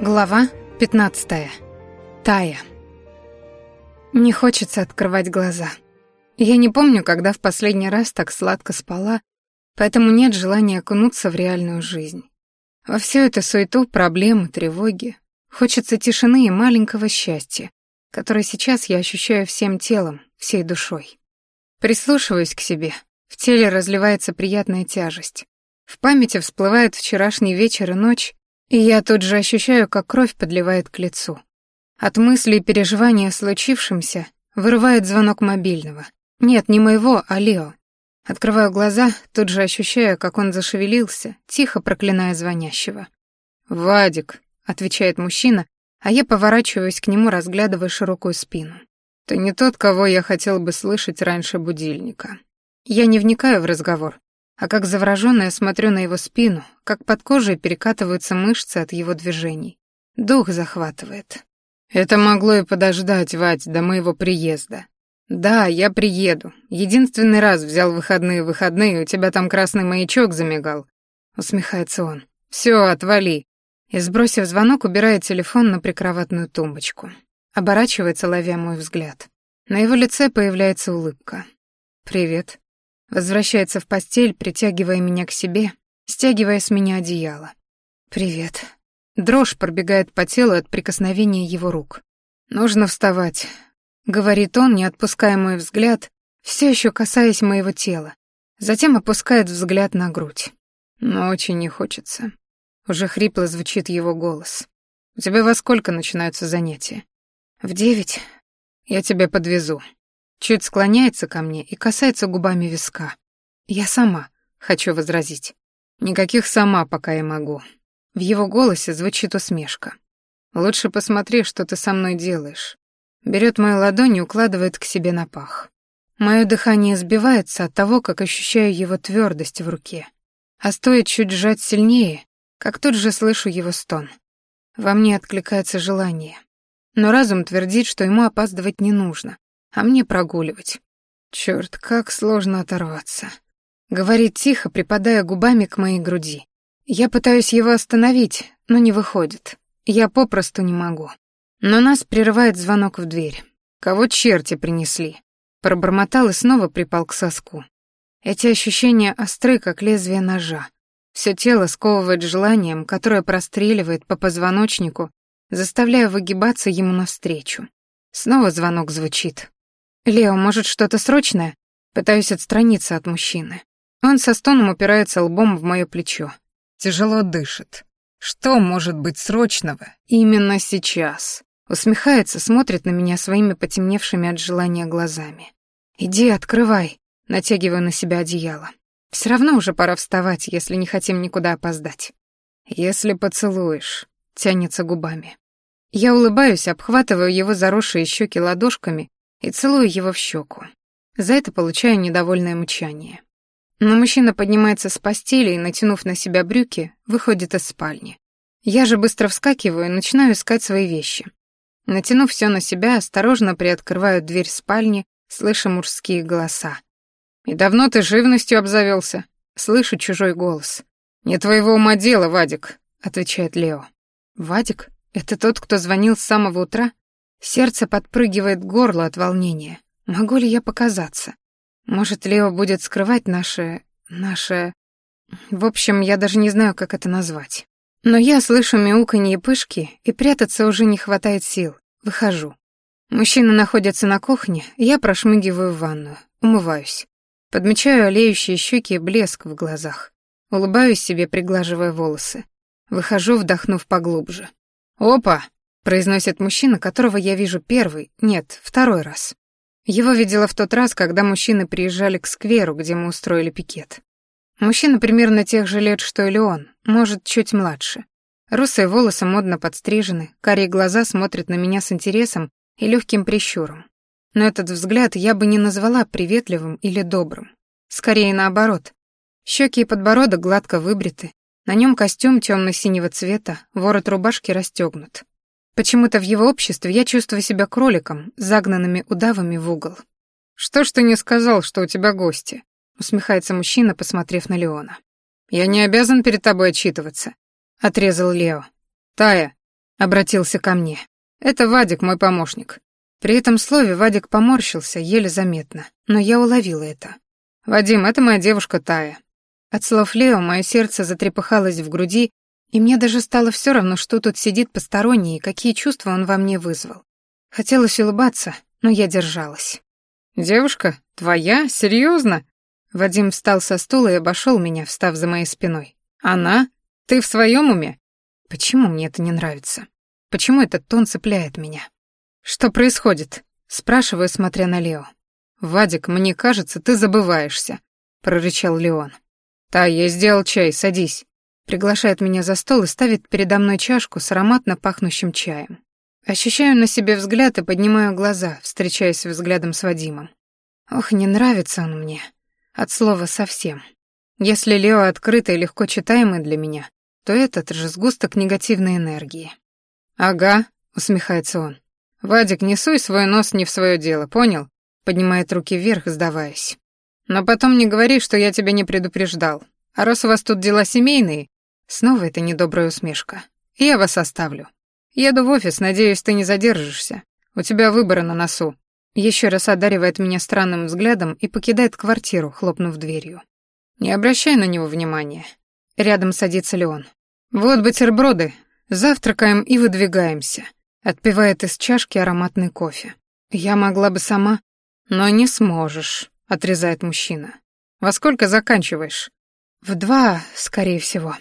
Глава 15. Тая. Не хочется открывать глаза. Я не помню, когда в последний раз так сладко спала, поэтому нет желания окунуться в реальную жизнь. Во всю эту суету, проблемы, тревоги, хочется тишины и маленького счастья, которое сейчас я ощущаю всем телом, всей душой. Прислушиваюсь к себе. В теле разливается приятная тяжесть. В памяти всплывает вчерашний вечер и ночь, и я тут же ощущаю, как кровь подливает к лицу. От мысли и переживания о случившемся вырывает звонок мобильного. Нет, не моего, а Лео. Открываю глаза, тут же ощущаю, как он зашевелился, тихо проклиная звонящего. «Вадик», — отвечает мужчина, а я поворачиваюсь к нему, разглядывая широкую спину. «Ты не тот, кого я хотел бы слышать раньше будильника». Я не вникаю в разговор, а как заворожённая смотрю на его спину, как под кожей перекатываются мышцы от его движений. Дух захватывает. Это могло и подождать, Вать, до моего приезда. Да, я приеду. Единственный раз взял выходные-выходные, у тебя там красный маячок замигал. Усмехается он. Всё, отвали. И, сбросив звонок, убирает телефон на прикроватную тумбочку. Оборачивается, ловя мой взгляд. На его лице появляется улыбка. «Привет», Возвращается в постель, притягивая меня к себе, стягивая с меня одеяло. «Привет». Дрожь пробегает по телу от прикосновения его рук. «Нужно вставать», — говорит он, не отпуская мой взгляд, все еще касаясь моего тела. Затем опускает взгляд на грудь. «Но очень не хочется». Уже хрипло звучит его голос. «У тебя во сколько начинаются занятия?» «В девять. Я тебя подвезу». Чуть склоняется ко мне и касается губами виска. Я сама, хочу возразить. Никаких сама, пока я могу. В его голосе звучит усмешка. Лучше посмотри, что ты со мной делаешь. Берет мою ладонь и укладывает к себе на пах. Мое дыхание сбивается от того, как ощущаю его твердость в руке. А стоит чуть сжать сильнее, как тут же слышу его стон. Во мне откликается желание. Но разум твердит, что ему опаздывать не нужно, а мне прогуливать. Черт, как сложно оторваться. Говорит тихо, припадая губами к моей груди. Я пытаюсь его остановить, но не выходит. Я попросту не могу. Но нас прерывает звонок в дверь. Кого черти принесли? Пробормотал и снова припал к соску. Эти ощущения остры, как лезвие ножа. Все тело сковывает желанием, которое простреливает по позвоночнику, заставляя выгибаться ему навстречу. Снова звонок звучит. «Лео, может, что-то срочное?» Пытаюсь отстраниться от мужчины. Он со стоном упирается лбом в моё плечо. Тяжело дышит. Что может быть срочного именно сейчас? Усмехается, смотрит на меня своими потемневшими от желания глазами. «Иди, открывай», натягиваю на себя одеяло. Все равно уже пора вставать, если не хотим никуда опоздать. «Если поцелуешь», — тянется губами. Я улыбаюсь, обхватываю его заросшие щеки ладошками и целую его в щеку. За это получаю недовольное мычание. Но мужчина поднимается с постели и, натянув на себя брюки, выходит из спальни. Я же быстро вскакиваю и начинаю искать свои вещи. Натянув все на себя, осторожно приоткрываю дверь спальни, слыша мужские голоса. «И давно ты живностью обзавелся?» Слышу чужой голос. «Не твоего ума дело, Вадик», — отвечает Лео. «Вадик? Это тот, кто звонил с самого утра?» Сердце подпрыгивает горло от волнения. Могу ли я показаться? Может, Лео будет скрывать наше... наше... В общем, я даже не знаю, как это назвать. Но я слышу мяуканье пышки, и прятаться уже не хватает сил. Выхожу. Мужчина находится на кухне, я прошмыгиваю в ванную, умываюсь. Подмечаю олеющие щеки и блеск в глазах. Улыбаюсь себе, приглаживая волосы. Выхожу, вдохнув поглубже. «Опа!» Произносит мужчина, которого я вижу первый, нет, второй раз. Его видела в тот раз, когда мужчины приезжали к скверу, где мы устроили пикет. Мужчина примерно тех же лет, что и Леон, может, чуть младше. Русые волосы модно подстрижены, карие глаза смотрят на меня с интересом и легким прищуром. Но этот взгляд я бы не назвала приветливым или добрым. Скорее наоборот. Щеки и подбородок гладко выбриты, на нем костюм темно-синего цвета, ворот рубашки расстегнут. Почему-то в его обществе я чувствую себя кроликом, загнанными удавами в угол. «Что ж ты не сказал, что у тебя гости?» — усмехается мужчина, посмотрев на Леона. «Я не обязан перед тобой отчитываться», — отрезал Лео. «Тая», Обратился ко мне. Это Вадик, мой помощник. При этом слове Вадик поморщился, еле заметно, но я уловила это. «Вадим, это моя девушка Тая». От слов Лео мое сердце затрепыхалось в груди, и мне даже стало все равно, что тут сидит посторонний и какие чувства он во мне вызвал. Хотелось улыбаться, но я держалась. «Девушка? Твоя? Серьезно? Вадим встал со стула и обошел меня, встав за моей спиной. «Она? Ты в своем уме?» «Почему мне это не нравится? Почему этот тон цепляет меня?» «Что происходит?» — спрашиваю, смотря на Лео. «Вадик, мне кажется, ты забываешься», — прорычал Леон. «Та, я сделал чай, садись». Приглашает меня за стол и ставит передо мной чашку с ароматно пахнущим чаем. Ощущаю на себе взгляд и поднимаю глаза, встречаясь взглядом с Вадимом. Ох, не нравится он мне. От слова совсем. Если Лео открытый и легко читаемый для меня, то этот же сгусток негативной энергии. «Ага», — усмехается он. «Вадик, не суй свой нос не в свое дело, понял?» Поднимает руки вверх, сдаваясь. «Но потом не говори, что я тебя не предупреждал. А раз у вас тут дела семейные...» Снова это недобрая усмешка. «Я вас оставлю. Еду в офис, надеюсь, ты не задержишься. У тебя выборы на носу». Еще раз одаривает меня странным взглядом и покидает квартиру, хлопнув дверью. Не обращай на него внимания. Рядом садится Леон. «Вот бутерброды. Завтракаем и выдвигаемся». Отпивает из чашки ароматный кофе. «Я могла бы сама...» «Но не сможешь», — отрезает мужчина. «Во сколько заканчиваешь?» «В два, скорее всего.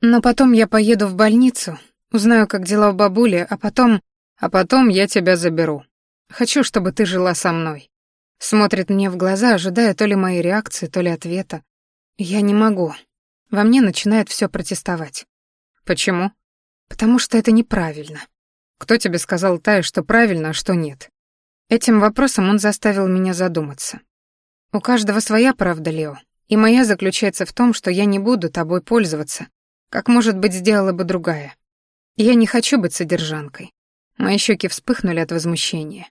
Но потом я поеду в больницу, узнаю, как дела у бабули, а потом... А потом я тебя заберу. Хочу, чтобы ты жила со мной». Смотрит мне в глаза, ожидая то ли моей реакции, то ли ответа. Я не могу. Во мне начинает все протестовать. Почему? Потому что это неправильно. Кто тебе сказал, Тая, что правильно, а что нет? Этим вопросом он заставил меня задуматься. У каждого своя правда, Лео, и моя заключается в том, что я не буду тобой пользоваться, как, может быть, сделала бы другая. Я не хочу быть содержанкой. Мои щеки вспыхнули от возмущения.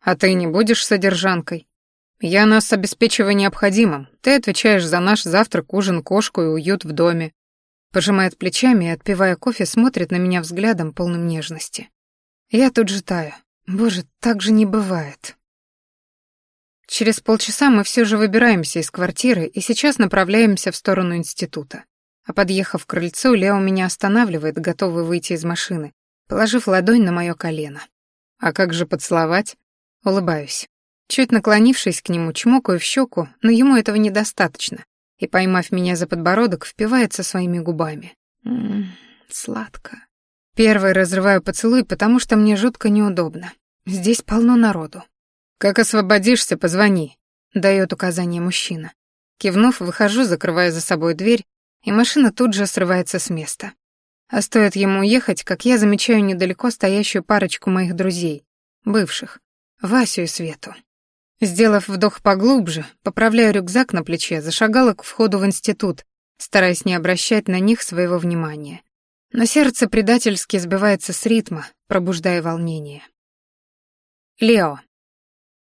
А ты не будешь содержанкой? Я нас обеспечиваю необходимым. Ты отвечаешь за наш завтрак, ужин, кошку и уют в доме. Пожимает плечами и, отпивая кофе, смотрит на меня взглядом, полным нежности. Я тут же таю. Боже, так же не бывает. Через полчаса мы все же выбираемся из квартиры и сейчас направляемся в сторону института. А подъехав к крыльцу, Лео меня останавливает, готовый выйти из машины, положив ладонь на мое колено. А как же поцеловать? Улыбаюсь. Чуть наклонившись к нему, чмокаю в щеку, но ему этого недостаточно, и, поймав меня за подбородок, впивается своими губами. Ммм, сладко. Первый разрываю поцелуй, потому что мне жутко неудобно. Здесь полно народу. «Как освободишься, позвони», — дает указание мужчина. Кивнув, выхожу, закрывая за собой дверь, и машина тут же срывается с места. А стоит ему уехать, как я замечаю недалеко стоящую парочку моих друзей, бывших, Васю и Свету. Сделав вдох поглубже, поправляя рюкзак на плече, зашагала к входу в институт, стараясь не обращать на них своего внимания. Но сердце предательски сбивается с ритма, пробуждая волнение. Лео.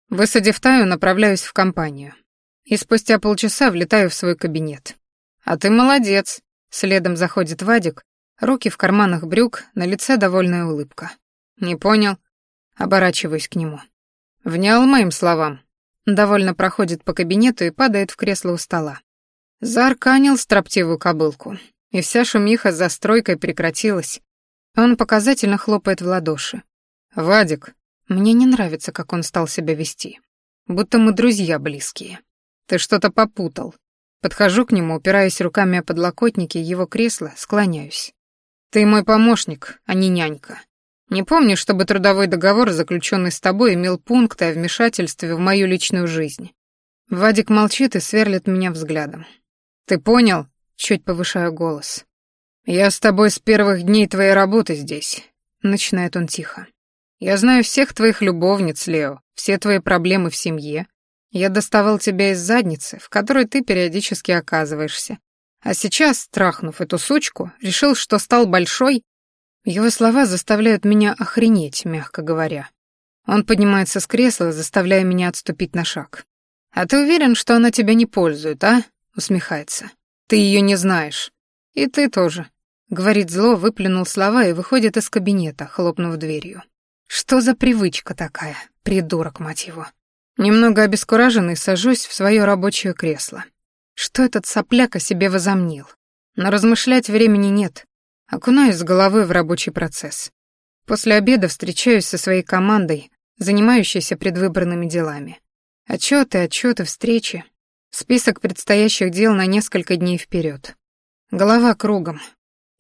Высадив Таю, направляюсь в компанию. И спустя полчаса влетаю в свой кабинет. «А ты молодец!» Следом заходит Вадик, руки в карманах брюк, на лице довольная улыбка. «Не понял?» Оборачиваюсь к нему. «Внял моим словам?» Довольно проходит по кабинету и падает в кресло у стола. Заарканил строптивую кобылку и вся шумиха за стройкой прекратилась. Он показательно хлопает в ладоши. «Вадик, мне не нравится, как он стал себя вести. Будто мы друзья близкие. Ты что-то попутал». Подхожу к нему, упираясь руками о подлокотники его кресла, склоняюсь. «Ты мой помощник, а не нянька. Не помню, чтобы трудовой договор, заключенный с тобой, имел пункты о вмешательстве в мою личную жизнь». Вадик молчит и сверлит меня взглядом. «Ты понял?» Чуть повышаю голос. «Я с тобой с первых дней твоей работы здесь», — начинает он тихо. «Я знаю всех твоих любовниц, Лео, все твои проблемы в семье. Я доставал тебя из задницы, в которой ты периодически оказываешься. А сейчас, трахнув эту сучку, решил, что стал большой...» Его слова заставляют меня охренеть, мягко говоря. Он поднимается с кресла, заставляя меня отступить на шаг. «А ты уверен, что она тебя не пользует, а?» — усмехается. Ты ее не знаешь. И ты тоже. говорит зло, выплюнул слова и выходит из кабинета, хлопнув дверью. Что за привычка такая, придурок, мать его. Немного обескураженный сажусь в свое рабочее кресло. Что этот сопляк о себе возомнил? Но размышлять времени нет. Окунаюсь с головой в рабочий процесс. После обеда встречаюсь со своей командой, занимающейся предвыборными делами. Отчеты, отчеты, встречи. Список предстоящих дел на несколько дней вперед. Голова кругом.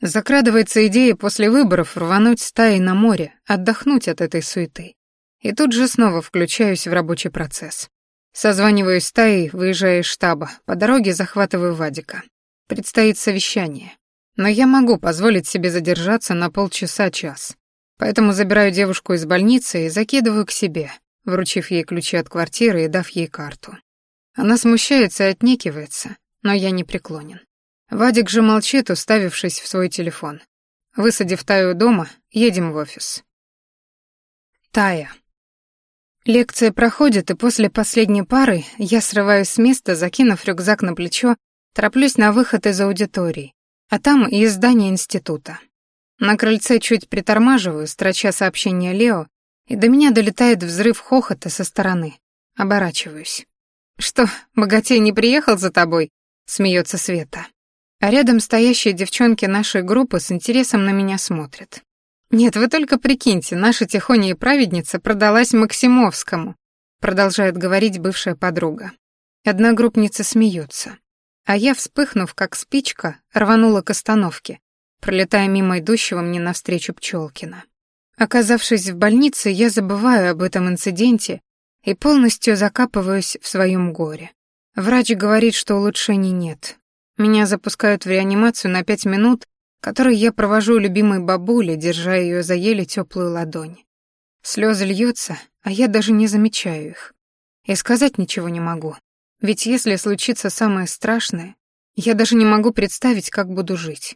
Закрадывается идея после выборов рвануть стаи на море, отдохнуть от этой суеты. И тут же снова включаюсь в рабочий процесс. Созваниваюсь стаей, выезжая из штаба, по дороге захватываю Вадика. Предстоит совещание. Но я могу позволить себе задержаться на полчаса-час. Поэтому забираю девушку из больницы и закидываю к себе, вручив ей ключи от квартиры и дав ей карту. Она смущается и отнекивается, но я не преклонен. Вадик же молчит, уставившись в свой телефон. Высадив Таю дома, едем в офис. Тая. Лекция проходит, и после последней пары я срываюсь с места, закинув рюкзак на плечо, тороплюсь на выход из аудитории, а там и из здания института. На крыльце чуть притормаживаю, строча сообщение Лео, и до меня долетает взрыв хохота со стороны. Оборачиваюсь. «Что, богатей не приехал за тобой?» — смеется Света. А рядом стоящие девчонки нашей группы с интересом на меня смотрят. «Нет, вы только прикиньте, наша тихоня и праведница продалась Максимовскому», продолжает говорить бывшая подруга. Одногруппницы смеются. А я, вспыхнув, как спичка, рванула к остановке, пролетая мимо идущего мне навстречу Пчелкина. Оказавшись в больнице, я забываю об этом инциденте и полностью закапываюсь в своем горе. Врач говорит, что улучшений нет. Меня запускают в реанимацию на пять минут, которые я провожу любимой бабули, держа ее за еле теплую ладонь. Слезы льются, а я даже не замечаю их. И сказать ничего не могу. Ведь если случится самое страшное, я даже не могу представить, как буду жить.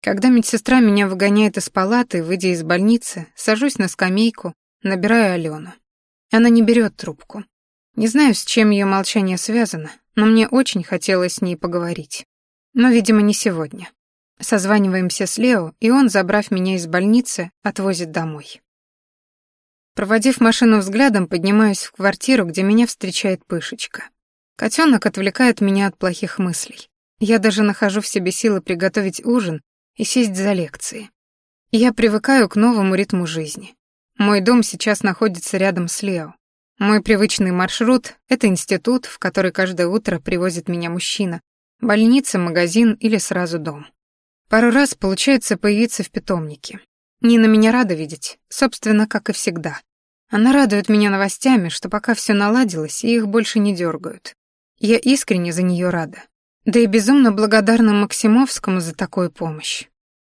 Когда медсестра меня выгоняет из палаты, выйдя из больницы, сажусь на скамейку, набираю Алену. Она не берет трубку. Не знаю, с чем ее молчание связано, но мне очень хотелось с ней поговорить. Но, видимо, не сегодня. Созваниваемся с Лео, и он, забрав меня из больницы, отвозит домой. Проводив машину взглядом, поднимаюсь в квартиру, где меня встречает Пышечка. Котенок отвлекает меня от плохих мыслей. Я даже нахожу в себе силы приготовить ужин и сесть за лекции. Я привыкаю к новому ритму жизни. Мой дом сейчас находится рядом с Лео. Мой привычный маршрут — это институт, в который каждое утро привозит меня мужчина, больница, магазин или сразу дом. Пару раз получается появиться в питомнике. Нина меня рада видеть, собственно, как и всегда. Она радует меня новостями, что пока все наладилось, и их больше не дергают. Я искренне за нее рада. Да и безумно благодарна Максимовскому за такую помощь.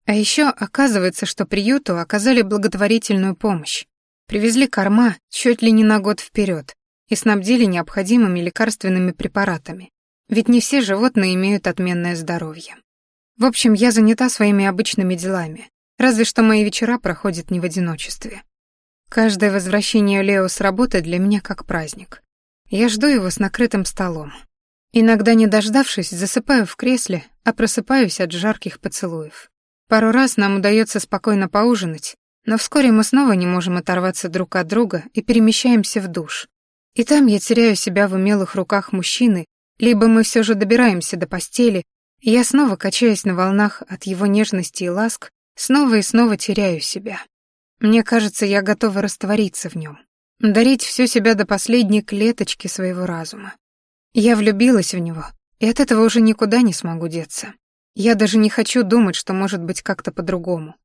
А еще оказывается, что приюту оказали благотворительную помощь. Привезли корма чуть ли не на год вперед и снабдили необходимыми лекарственными препаратами. Ведь не все животные имеют отменное здоровье. В общем, я занята своими обычными делами, разве что мои вечера проходят не в одиночестве. Каждое возвращение Лео с работы для меня как праздник. Я жду его с накрытым столом, Иногда, не дождавшись, засыпаю в кресле, а просыпаюсь от жарких поцелуев. Пару раз нам удается спокойно поужинать, но вскоре мы снова не можем оторваться друг от друга и перемещаемся в душ. И там я теряю себя в умелых руках мужчины, либо мы все же добираемся до постели, я снова качаюсь на волнах от его нежности и ласк, снова и снова теряю себя. Мне кажется, я готова раствориться в нем, дарить всю себя до последней клеточки своего разума. Я влюбилась в него, и от этого уже никуда не смогу деться. Я даже не хочу думать, что может быть как-то по-другому.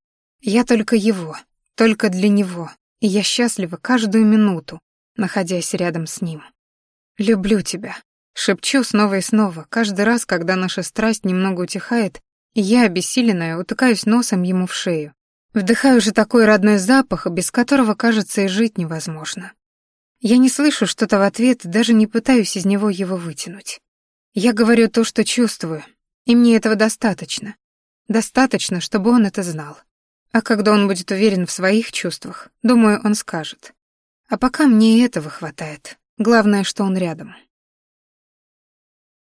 Я только его, только для него, и я счастлива каждую минуту, находясь рядом с ним. «Люблю тебя», — шепчу снова и снова, каждый раз, когда наша страсть немного утихает, я, обессиленная, утыкаюсь носом ему в шею. Вдыхаю же такой родной запах, без которого, кажется, и жить невозможно. Я не слышу что-то в ответ, даже не пытаюсь из него его вытянуть. Я говорю то, что чувствую, и мне этого достаточно. Достаточно, чтобы он это знал. А когда он будет уверен в своих чувствах, думаю, он скажет. А пока мне и этого хватает. Главное, что он рядом.